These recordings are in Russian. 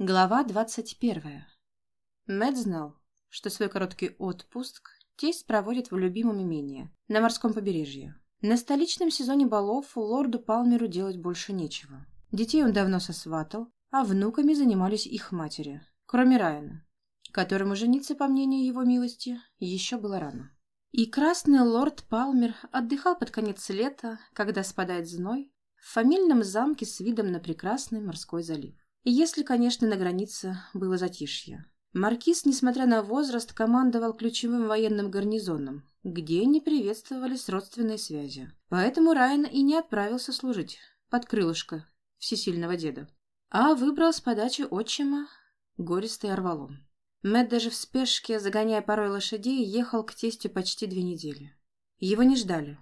Глава двадцать первая. Мэтт знал, что свой короткий отпуск тесть проводит в любимом имении, на морском побережье. На столичном сезоне балов лорду Палмеру делать больше нечего. Детей он давно сосватал, а внуками занимались их матери, кроме Райана, которому жениться, по мнению его милости, еще было рано. И красный лорд Палмер отдыхал под конец лета, когда спадает зной, в фамильном замке с видом на прекрасный морской залив. Если, конечно, на границе было затишье. Маркиз, несмотря на возраст, командовал ключевым военным гарнизоном, где не приветствовались родственные связи. Поэтому Райан и не отправился служить под крылышко всесильного деда, а выбрал с подачи отчима гористый орвалом. Мэтт даже в спешке, загоняя порой лошадей, ехал к тестю почти две недели. Его не ждали.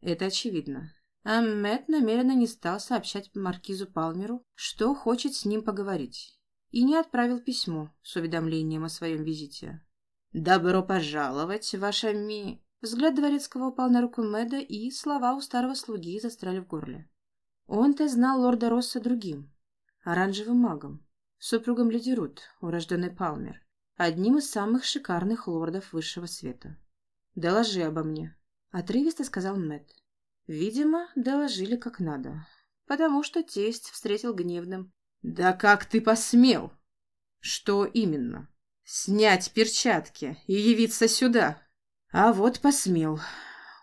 Это очевидно. А Мэтт намеренно не стал сообщать маркизу Палмеру, что хочет с ним поговорить, и не отправил письмо с уведомлением о своем визите. «Добро пожаловать, ваша ми...» Взгляд дворецкого упал на руку Мэда, и слова у старого слуги застряли в горле. Он-то знал лорда Росса другим, оранжевым магом, супругом леди Рут, урожденный Палмер, одним из самых шикарных лордов высшего света. «Доложи обо мне», — отрывисто сказал Мэтт. Видимо, доложили как надо, потому что тесть встретил гневным. «Да как ты посмел?» «Что именно?» «Снять перчатки и явиться сюда?» «А вот посмел».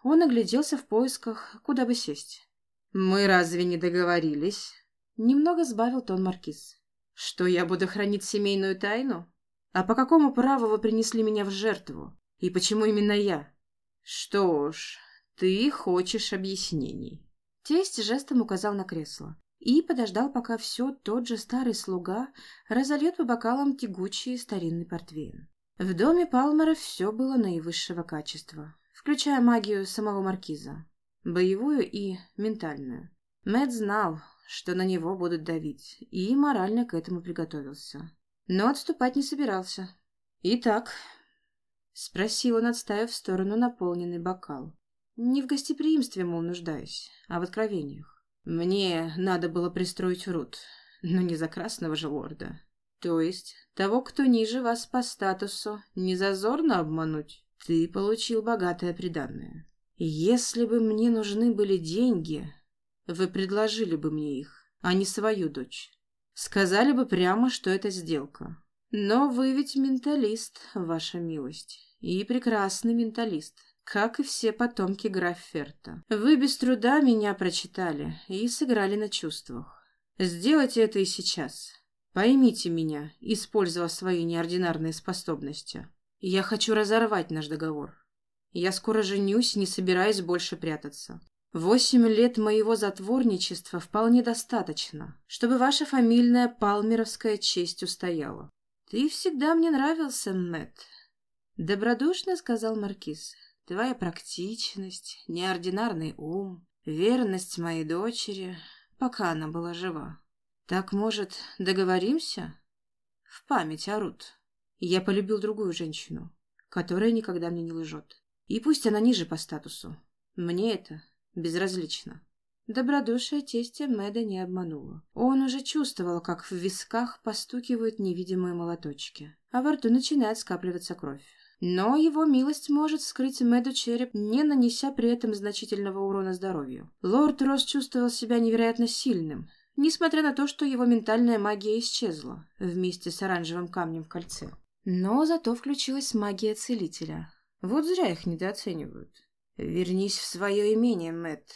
Он огляделся в поисках, куда бы сесть. «Мы разве не договорились?» Немного сбавил тон маркиз. «Что я буду хранить семейную тайну? А по какому праву вы принесли меня в жертву? И почему именно я?» «Что ж, «Ты хочешь объяснений». Тесть жестом указал на кресло и подождал, пока все тот же старый слуга разольет по бокалам тягучий старинный портвейн. В доме Палмера все было наивысшего качества, включая магию самого маркиза, боевую и ментальную. Мэтт знал, что на него будут давить, и морально к этому приготовился. Но отступать не собирался. «Итак», — спросил он, отставив в сторону наполненный бокал, не в гостеприимстве, мол, нуждаюсь, а в откровениях. Мне надо было пристроить Рут, но не за красного же лорда. То есть того, кто ниже вас по статусу, не зазорно обмануть? Ты получил богатое приданное. Если бы мне нужны были деньги, вы предложили бы мне их, а не свою дочь. Сказали бы прямо, что это сделка. Но вы ведь менталист, ваша милость, и прекрасный менталист как и все потомки Графферта. Вы без труда меня прочитали и сыграли на чувствах. Сделайте это и сейчас. Поймите меня, используя свои неординарные способности. Я хочу разорвать наш договор. Я скоро женюсь, не собираясь больше прятаться. Восемь лет моего затворничества вполне достаточно, чтобы ваша фамильная палмеровская честь устояла. Ты всегда мне нравился, Мэтт. Добродушно сказал Маркиз. Твоя практичность, неординарный ум, верность моей дочери, пока она была жива. Так, может, договоримся? В память о Рут. Я полюбил другую женщину, которая никогда мне не лжет. И пусть она ниже по статусу. Мне это безразлично. Добродушие тестя Мэда не обмануло. Он уже чувствовал, как в висках постукивают невидимые молоточки, а во рту начинает скапливаться кровь. Но его милость может вскрыть Мэду череп, не нанеся при этом значительного урона здоровью. Лорд Росс чувствовал себя невероятно сильным, несмотря на то, что его ментальная магия исчезла вместе с оранжевым камнем в кольце. Но зато включилась магия целителя. Вот зря их недооценивают. «Вернись в свое имение, Мэтт».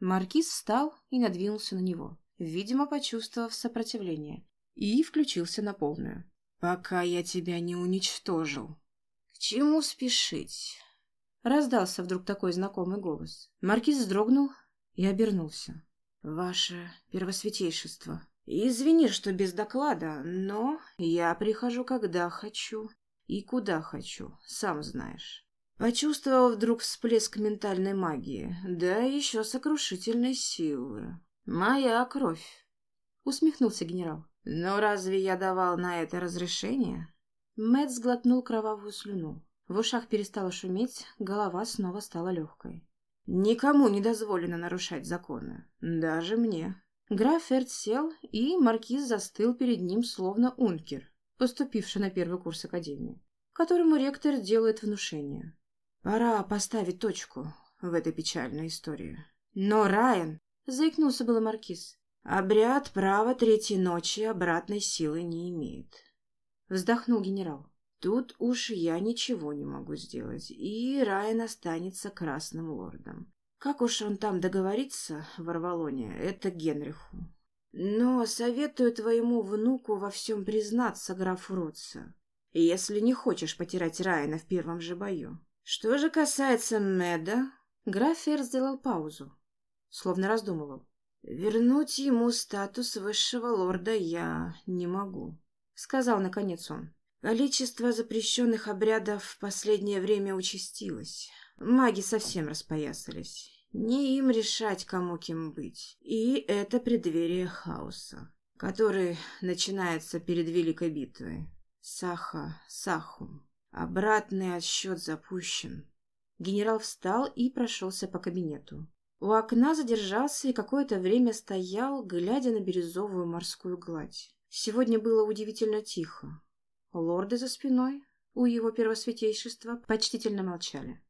Маркиз встал и надвинулся на него, видимо, почувствовав сопротивление, и включился на полную. «Пока я тебя не уничтожил». «Чему спешить?» Раздался вдруг такой знакомый голос. Маркиз вздрогнул и обернулся. «Ваше первосвятейшество, извини, что без доклада, но я прихожу, когда хочу и куда хочу, сам знаешь». Почувствовал вдруг всплеск ментальной магии, да еще сокрушительной силы. «Моя кровь», — усмехнулся генерал. «Но разве я давал на это разрешение?» Мэтт сглотнул кровавую слюну. В ушах перестало шуметь, голова снова стала легкой. «Никому не дозволено нарушать законы. Даже мне. Граф Ферд сел, и маркиз застыл перед ним, словно ункер, поступивший на первый курс академии, которому ректор делает внушение. Пора поставить точку в этой печальной истории. Но Райан, заикнулся было маркиз, обряд права третьей ночи обратной силы не имеет. Вздохнул генерал. Тут уж я ничего не могу сделать, и Райан останется красным лордом. Как уж он там договорится в Арвалоне, это Генриху. Но советую твоему внуку во всем признаться, граф Ротса, если не хочешь потерять Райана в первом же бою. Что же касается Меда, граф Фер сделал паузу, словно раздумывал. Вернуть ему статус высшего лорда я не могу, сказал наконец он. Количество запрещенных обрядов в последнее время участилось. Маги совсем распоясались. Не им решать, кому кем быть. И это преддверие хаоса, который начинается перед Великой битвой. Саха, Сахум. Обратный отсчет запущен. Генерал встал и прошелся по кабинету. У окна задержался и какое-то время стоял, глядя на бирюзовую морскую гладь. Сегодня было удивительно тихо. Лорды за спиной у его первосвятейшества почтительно молчали.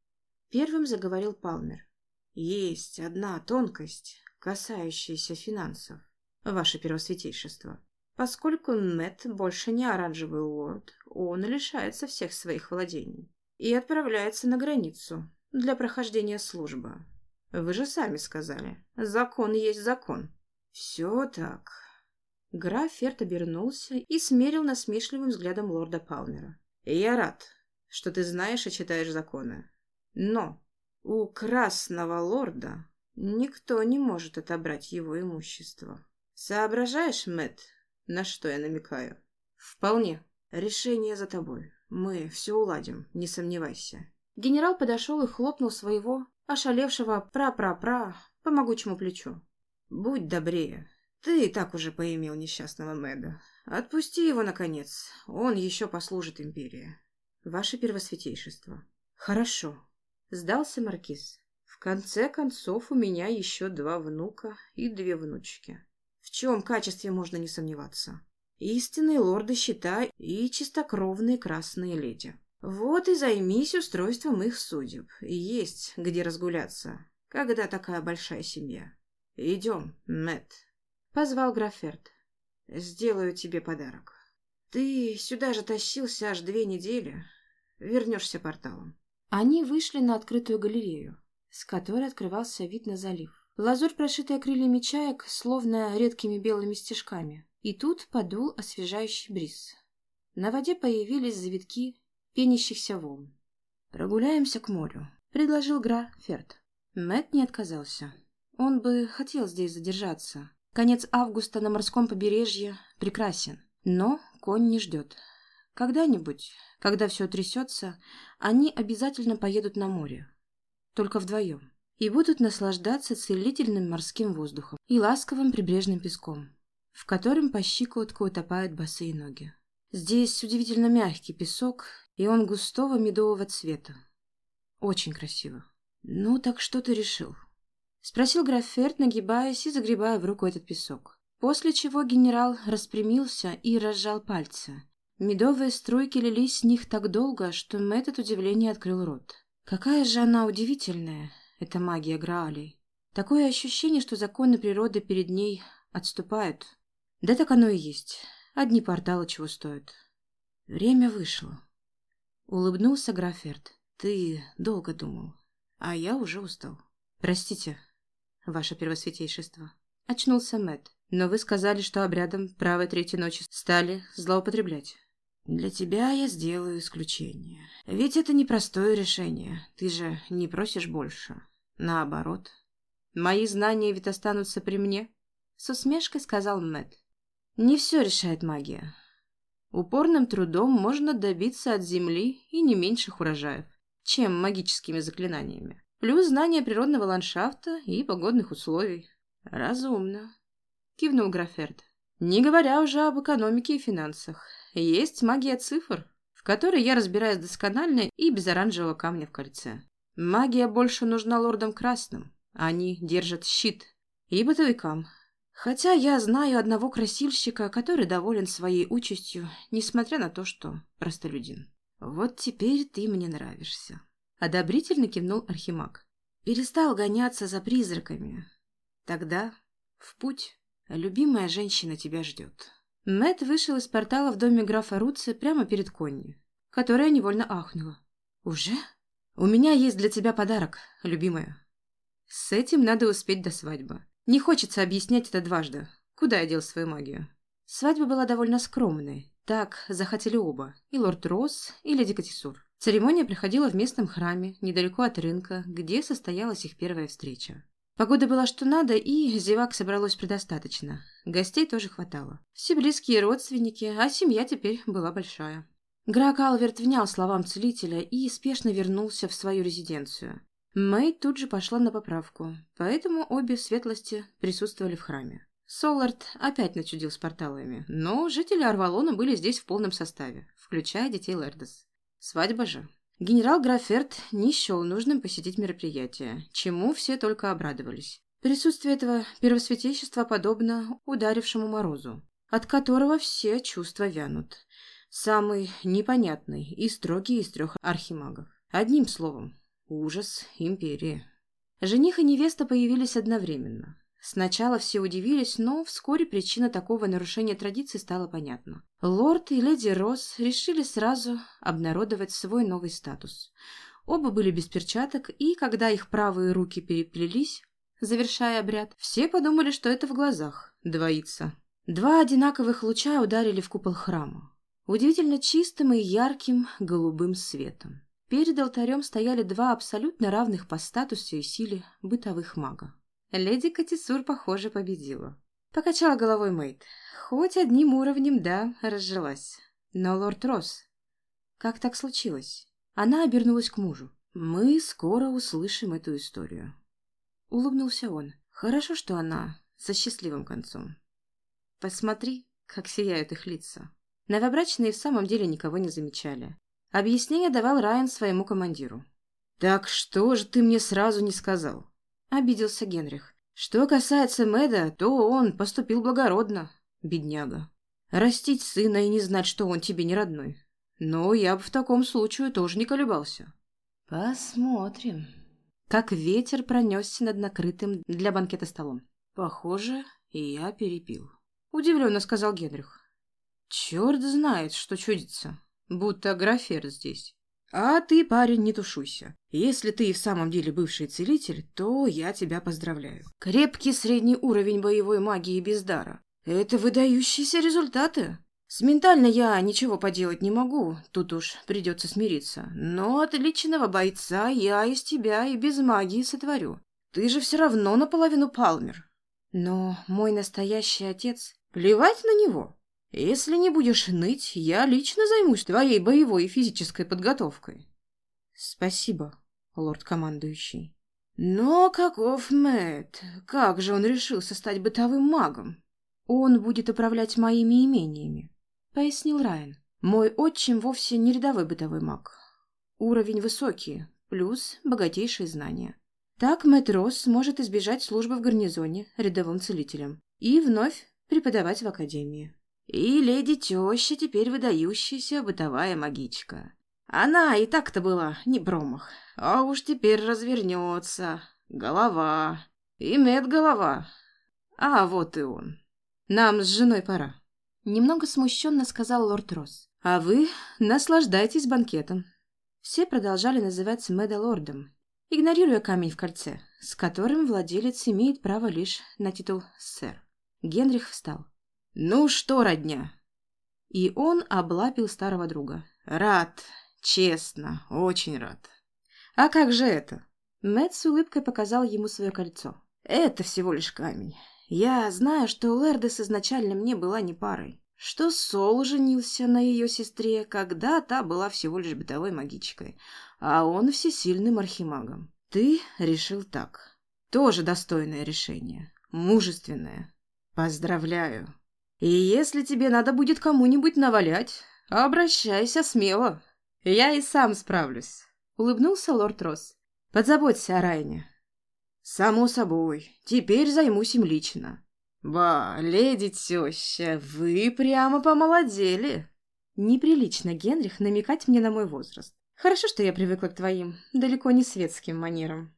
Первым заговорил Палмер. «Есть одна тонкость, касающаяся финансов, ваше первосвятейшество. Поскольку Мэтт больше не оранжевый лорд, он лишается всех своих владений и отправляется на границу для прохождения службы. Вы же сами сказали, закон есть закон. Все так, Граф Ферт обернулся и смерил насмешливым взглядом лорда Палмера. «Я рад, что ты знаешь и читаешь законы. Но у Красного Лорда никто не может отобрать его имущество. Соображаешь, Мэт, на что я намекаю?» «Вполне. Решение за тобой. Мы все уладим, не сомневайся». Генерал подошел и хлопнул своего ошалевшего пра-пра-пра по могучему плечу. «Будь добрее, ты и так уже поимел несчастного Мэда. Отпусти его, наконец. Он еще послужит империи. Ваше первосвятейшество. Хорошо. Сдался маркиз. В конце концов, у меня еще два внука и две внучки. В чем качестве можно не сомневаться? Истинные лорды щита и чистокровные красные леди. Вот и займись устройством их судеб. Есть где разгуляться, когда такая большая семья. Идем, Мэтт. Позвал Граферт. «Сделаю тебе подарок. Ты сюда же тащился аж две недели. Вернешься порталом». Они вышли на открытую галерею, с которой открывался вид на залив. Лазурь, прошитая крыльями чаек, словно редкими белыми стежками. И тут подул освежающий бриз. На воде появились завитки пенящихся волн. «Прогуляемся к морю», — предложил Гра. Мэтт не отказался. Он бы хотел здесь задержаться, Конец августа на морском побережье прекрасен, но конь не ждет. Когда-нибудь, когда все трясется, они обязательно поедут на море. Только вдвоем. И будут наслаждаться целительным морским воздухом и ласковым прибрежным песком, в котором по щиколотку утопают босые ноги. Здесь удивительно мягкий песок, и он густого медового цвета. Очень красиво. Ну, так что ты решил? Спросил Граферт, нагибаясь и загребая в руку этот песок. После чего генерал распрямился и разжал пальцы. Медовые струйки лились с них так долго, что Мэтт от удивления открыл рот. Какая же она удивительная, эта магия Граалей. Такое ощущение, что законы природы перед ней отступают. Да так оно и есть. Одни порталы чего стоят. Время вышло. Улыбнулся Граферт. Ты долго думал, а я уже устал. Простите, ваше первосвятейшество. Очнулся Мэт. Но вы сказали, что обрядом правой третьей ночи стали злоупотреблять. Для тебя я сделаю исключение. Ведь это непростое решение. Ты же не просишь больше. Наоборот. Мои знания ведь останутся при мне. С усмешкой сказал Мэт. Не все решает магия. Упорным трудом можно добиться от земли и не меньших урожаев, чем магическими заклинаниями. Плюс знание природного ландшафта и погодных условий. Разумно. Кивнул Граферт. Не говоря уже об экономике и финансах. Есть магия цифр, в которой я разбираюсь досконально и без оранжевого камня в кольце. Магия больше нужна лордам красным. Они держат щит. И бытовикам. Хотя я знаю одного красильщика, который доволен своей участью, несмотря на то, что простолюдин. Вот теперь ты мне нравишься. Одобрительно кивнул Архимаг. Перестал гоняться за призраками. Тогда в путь любимая женщина тебя ждет. Мэт вышел из портала в доме графа Руци прямо перед Конни, которая невольно ахнула. «Уже? У меня есть для тебя подарок, любимая. С этим надо успеть до свадьбы. Не хочется объяснять это дважды. Куда я дел свою магию? Свадьба была довольно скромной. Так захотели оба. И лорд Росс, и леди Катисур. Церемония проходила в местном храме, недалеко от рынка, где состоялась их первая встреча. Погода была что надо, и зевак собралось предостаточно. Гостей тоже хватало. Все близкие родственники, а семья теперь была большая. Грак Алверт внял словам целителя и спешно вернулся в свою резиденцию. Мэй тут же пошла на поправку, поэтому обе светлости присутствовали в храме. Солард опять начудил с порталами, но жители Арвалона были здесь в полном составе, включая детей Лердес. Свадьба же. Генерал Граферт не счел нужным посетить мероприятие, чему все только обрадовались. Присутствие этого первосвятейшества подобно ударившему морозу, от которого все чувства вянут. Самый непонятный и строгий из трех архимагов. Одним словом, Ужас империи. Жених и невеста появились одновременно. Сначала все удивились, но вскоре причина такого нарушения традиций стала понятна. Лорд и леди Росс решили сразу обнародовать свой новый статус. Оба были без перчаток, и когда их правые руки переплелись, завершая обряд, все подумали, что это в глазах двоится. Два одинаковых луча ударили в купол храма, удивительно чистым и ярким голубым светом. Перед алтарем стояли два абсолютно равных по статусу и силе бытовых мага. Леди Катисур, похоже, победила. Покачала головой Мэйд. Хоть одним уровнем, да, разжилась. Но лорд Росс... Как так случилось? Она обернулась к мужу. «Мы скоро услышим эту историю». Улыбнулся он. «Хорошо, что она со счастливым концом. Посмотри, как сияют их лица». Новобрачные в самом деле никого не замечали. Объяснение давал Райан своему командиру. «Так что же ты мне сразу не сказал?» — обиделся Генрих. «Что касается Мэда, то он поступил благородно, бедняга. Растить сына и не знать, что он тебе не родной. Но я бы в таком случае тоже не колебался». «Посмотрим». Как ветер пронесся над накрытым для банкета столом. «Похоже, я перепил», — удивленно сказал Генрих. «Черт знает, что чудится будто Графер здесь. А ты, парень, не тушуйся. Если ты и в самом деле бывший целитель, то я тебя поздравляю. Крепкий средний уровень боевой магии без дара. Это выдающиеся результаты. С ментально я ничего поделать не могу, тут уж придется смириться. Но отличного бойца я из тебя и без магии сотворю. Ты же все равно наполовину Палмер. Но мой настоящий отец... Плевать на него. Если не будешь ныть, я лично займусь твоей боевой и физической подготовкой. Спасибо, лорд-командующий. Но каков Мэтт? Как же он решился стать бытовым магом? Он будет управлять моими имениями, пояснил Райан. Мой отчим вовсе не рядовой бытовой маг. Уровень высокий, плюс богатейшие знания. Так Мэтт Росс сможет избежать службы в гарнизоне рядовым целителем и вновь преподавать в академии. И леди теща теперь выдающаяся бытовая магичка. Она и так-то была не промах, а уж теперь развернется. Голова. И мед голова. А вот и он. Нам с женой пора. Немного смущенно сказал лорд Росс. А вы наслаждайтесь банкетом. Все продолжали называть Мэда лордом, игнорируя камень в кольце, с которым владелец имеет право лишь на титул «сэр». Генрих встал. «Ну что, родня?» И он облапил старого друга. «Рад, честно, очень рад». «А как же это?» Мэтт с улыбкой показал ему свое кольцо. «Это всего лишь камень. Я знаю, что Лердес изначально мне была не парой, что Сол женился на ее сестре, когда та была всего лишь бытовой магичкой, а он всесильным архимагом. Ты решил так. Тоже достойное решение. Мужественное. Поздравляю. И если тебе надо будет кому-нибудь навалять, обращайся смело. Я и сам справлюсь», — улыбнулся лорд Росс. «Подзаботься о Райне». «Само собой. Теперь займусь им лично». «Ба, леди теща, вы прямо помолодели!» Неприлично, Генрих, намекать мне на мой возраст. Хорошо, что я привыкла к твоим, далеко не светским манерам.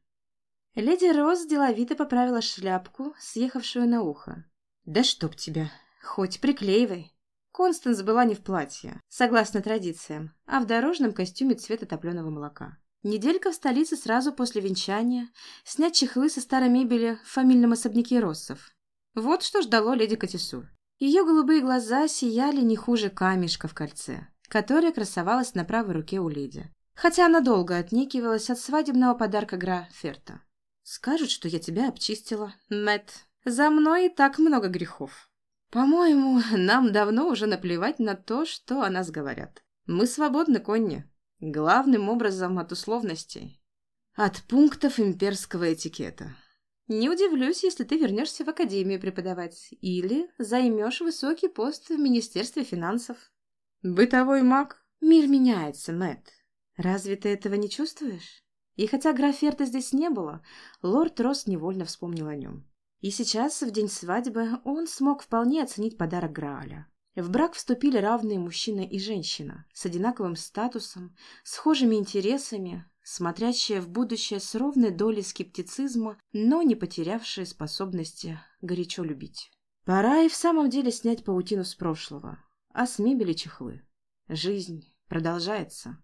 Леди Роз деловито поправила шляпку, съехавшую на ухо. «Да чтоб тебя! Хоть приклеивай!» Констанс была не в платье, согласно традициям, а в дорожном костюме цвета топленого молока. Неделька в столице сразу после венчания, снять чехлы со старой мебели в фамильном особняке Россов. Вот что ждало леди Катисур. Ее голубые глаза сияли не хуже камешка в кольце, которое красовалось на правой руке у леди. Хотя она долго отнекивалась от свадебного подарка Гра Ферта. «Скажут, что я тебя обчистила, Мэтт. За мной и так много грехов. По-моему, нам давно уже наплевать на то, что о нас говорят. Мы свободны, Конни. Главным образом от условностей. От пунктов имперского этикета. Не удивлюсь, если ты вернешься в академию преподавать или займешь высокий пост в Министерстве финансов. Бытовой маг? Мир меняется, Мэтт. Разве ты этого не чувствуешь? И хотя Граферта здесь не было, лорд Росс невольно вспомнил о нем. И сейчас, в день свадьбы, он смог вполне оценить подарок Грааля. В брак вступили равные мужчина и женщина, с одинаковым статусом, схожими интересами, смотрящая в будущее с ровной долей скептицизма, но не потерявшая способности горячо любить. Пора и в самом деле снять паутину с прошлого, а с мебели чехлы. Жизнь продолжается.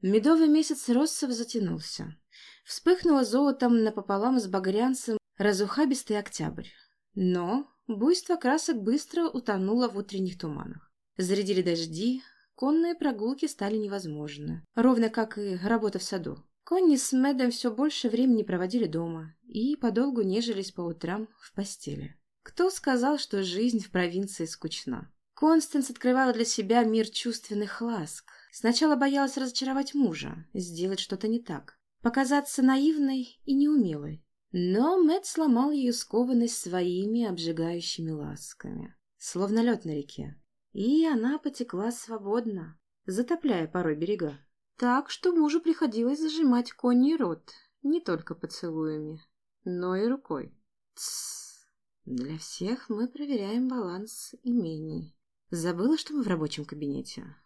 Медовый месяц Россов затянулся. Вспыхнуло золотом напополам с багрянцем разухабистый октябрь. Но буйство красок быстро утонуло в утренних туманах. Зарядили дожди, Конные прогулки стали невозможны, ровно как и работа в саду. Конни с Мэдом все больше времени проводили дома и подолгу нежились по утрам в постели. Кто сказал, что жизнь в провинции скучна? Констанс открывала для себя мир чувственных ласк. Сначала боялась разочаровать мужа, сделать что-то не так, показаться наивной и неумелой. Но Мэт сломал ее скованность своими обжигающими ласками, словно лед на реке. И она потекла свободно, затопляя порой берега. Так что мужу приходилось зажимать коней рот, не только поцелуями, но и рукой. Тссс. Для всех мы проверяем баланс имений. Забыла, что мы в рабочем кабинете?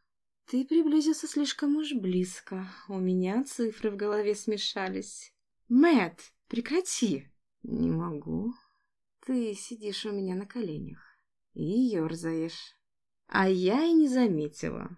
Ты приблизился слишком уж близко. У меня цифры в голове смешались. Мэт, прекрати. Не могу. Ты сидишь у меня на коленях и ерзаешь. А я и не заметила.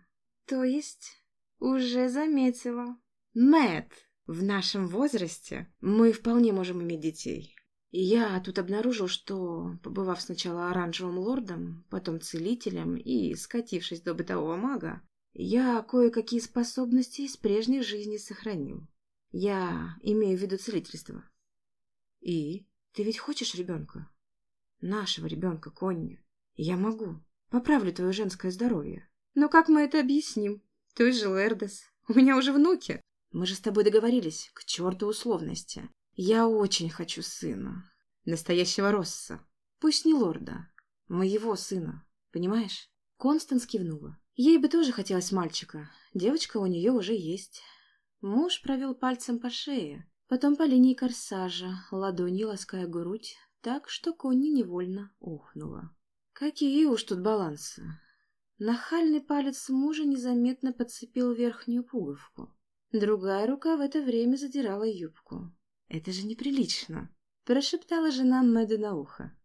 То есть, уже заметила. Мэт, в нашем возрасте мы вполне можем иметь детей. И я тут обнаружил, что, побывав сначала оранжевым лордом, потом целителем и скатившись до бытового мага, я кое-какие способности из прежней жизни сохранил. Я имею в виду целительство. И? Ты ведь хочешь ребенка? Нашего ребенка, Конни. Я могу. Поправлю твое женское здоровье. Но как мы это объясним? Ты же Лердес. У меня уже внуки. Мы же с тобой договорились. К черту условности. Я очень хочу сына. Настоящего Росса. Пусть не лорда. Моего сына. Понимаешь? Констанс кивнула. Ей бы тоже хотелось мальчика. Девочка у нее уже есть. Муж провел пальцем по шее, потом по линии корсажа, ладонью лаская грудь, так что Конни невольно охнула. Какие уж тут балансы. Нахальный палец мужа незаметно подцепил верхнюю пуговку. Другая рука в это время задирала юбку. «Это же неприлично!» — прошептала жена Мэда на ухо.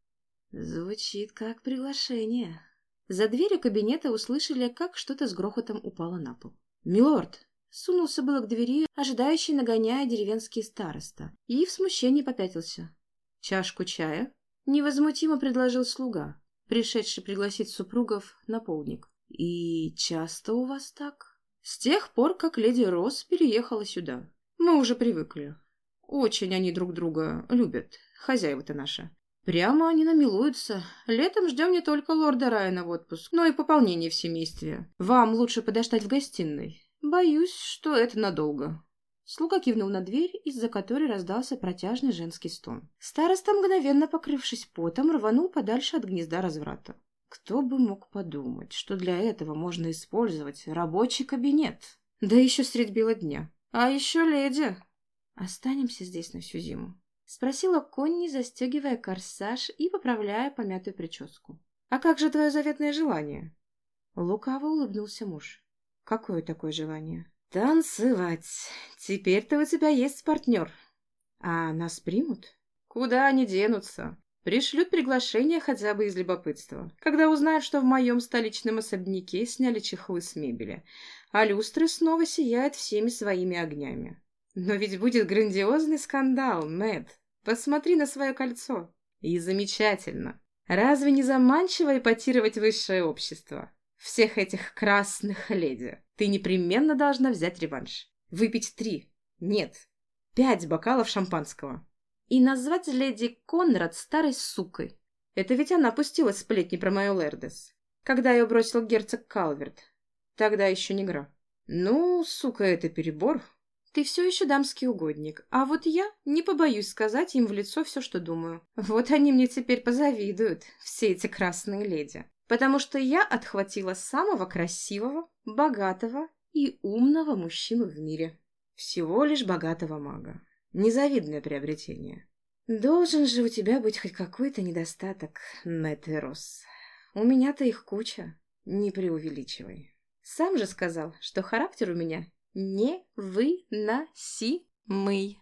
«Звучит как приглашение». За дверью кабинета услышали, как что-то с грохотом упало на пол. «Милорд!» Сунулся было к двери, ожидающий, нагоняя деревенский староста, и в смущении попятился. «Чашку чая?» — невозмутимо предложил слуга пришедший пригласить супругов на полдник. «И часто у вас так?» «С тех пор, как леди Росс переехала сюда. Мы уже привыкли. Очень они друг друга любят, хозяева-то наши. Прямо они намилуются. Летом ждем не только лорда Райана в отпуск, но и пополнение в семействе. Вам лучше подождать в гостиной. Боюсь, что это надолго». Слуга кивнул на дверь, из-за которой раздался протяжный женский стон. Староста, мгновенно покрывшись потом, рванул подальше от гнезда разврата. Кто бы мог подумать, что для этого можно использовать рабочий кабинет? Да еще средь бела дня. А еще леди. Останемся здесь на всю зиму. Спросила Конни, застегивая корсаж и поправляя помятую прическу. «А как же твое заветное желание?» Лукаво улыбнулся муж. «Какое такое желание?» «Танцевать. Теперь-то у тебя есть партнер. А нас примут?» «Куда они денутся? Пришлют приглашение хотя бы из любопытства, когда узнают, что в моем столичном особняке сняли чехлы с мебели, а люстры снова сияют всеми своими огнями. Но ведь будет грандиозный скандал, Мэтт. Посмотри на свое кольцо. И замечательно. Разве не заманчиво эпатировать высшее общество? Всех этих красных леди. Ты непременно должна взять реванш. Выпить три. Нет. Пять бокалов шампанского. И назвать леди Конрад старой сукой. Это ведь она пустилась сплетни про мою Лердес. Когда ее бросил герцог Калверт. Тогда еще не гра. Ну, сука, это перебор. Ты все еще дамский угодник, а вот я не побоюсь сказать им в лицо все, что думаю. Вот они мне теперь позавидуют, все эти красные леди. Потому что я отхватила самого красивого, богатого и умного мужчину в мире. Всего лишь богатого мага. Незавидное приобретение. Должен же у тебя быть хоть какой-то недостаток, Нетерос. У меня-то их куча, не преувеличивай. Сам же сказал, что характер у меня невыносимый.